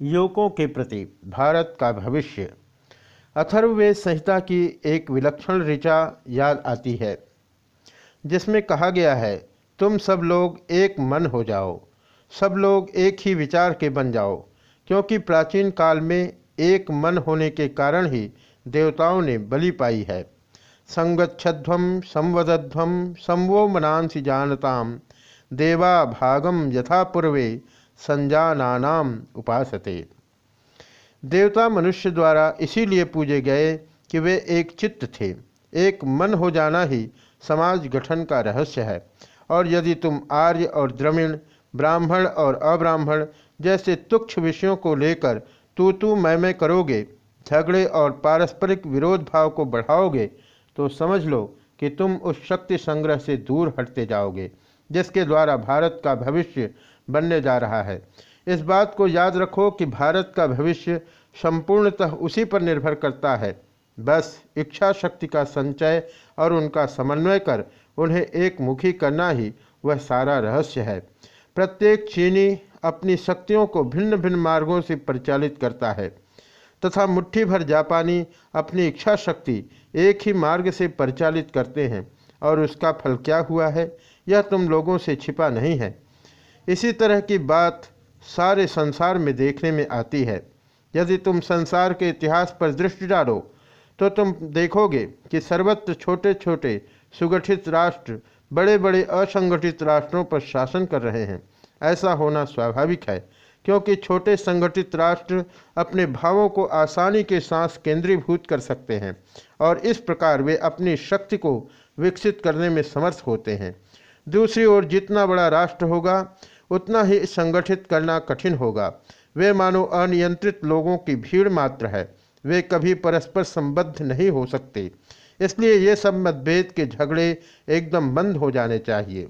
युवकों के प्रति भारत का भविष्य। अथर्ववेद संहिता की एक विलक्षण ऋचा याद आती है, जिसमें कहा गया है, तुम सब लोग एक मन हो जाओ, सब लोग एक ही विचार के बन जाओ, क्योंकि प्राचीन काल में एक मन होने के कारण ही देवताओं ने बलि पाई है। संगच्छध्वम संवदध्वम संवो मनांसी जानताम देवा भागम यथा पूर्वे संजानानाम उपासते। देवता मनुष्य द्वारा इसीलिए पूजे गए कि वे एक चित्त थे। एक मन हो जाना ही समाज गठन का रहस्य है। और यदि तुम आर्य और द्रविण, ब्राह्मण और अब्राह्मण जैसे तुक्ष विषयों को लेकर तू तू मैं मैं करोगे, झगड़े और पारस्परिक विरोध भाव को बढ़ाओगे तो समझ लो कि तुम उस शक्ति संग्रह से दूर हटते जाओगे। जिसके द्वारा भारत का भविष्य बनने जा रहा है। इस बात को याद रखो कि भारत का भविष्य संपूर्णतः उसी पर निर्भर करता है। बस इच्छा शक्ति का संचय और उनका समन्वय कर उन्हें एक मुखी करना ही वह सारा रहस्य है। प्रत्येक चीनी अपनी शक्तियों को भिन्न भिन्न मार्गों से परिचालित करता है तथा मुट्ठी भर जापानी अपनी इच्छा शक्ति एक ही मार्ग से परिचालित करते हैं। और उसका फल क्या हुआ है, यह तुम लोगों से छिपा नहीं है। इसी तरह की बात सारे संसार में देखने में आती है। यदि तुम संसार के इतिहास पर दृष्टि डालो तो तुम देखोगे कि सर्वत्र छोटे छोटे सुगठित राष्ट्र बड़े बड़े असंगठित राष्ट्रों पर शासन कर रहे हैं। ऐसा होना स्वाभाविक है, क्योंकि छोटे संगठित राष्ट्र अपने भावों को आसानी के साथ केंद्रीभूत कर सकते हैं, और इस प्रकार वे अपनी शक्ति को विकसित करने में समर्थ होते हैं। दूसरी ओर जितना बड़ा राष्ट्र होगा, उतना ही संगठित करना कठिन होगा। वे मानो अनियंत्रित लोगों की भीड़ मात्र है। वे कभी परस्पर संबद्ध नहीं हो सकते। इसलिए ये सब मतभेद के झगड़े एकदम बंद हो जाने चाहिए।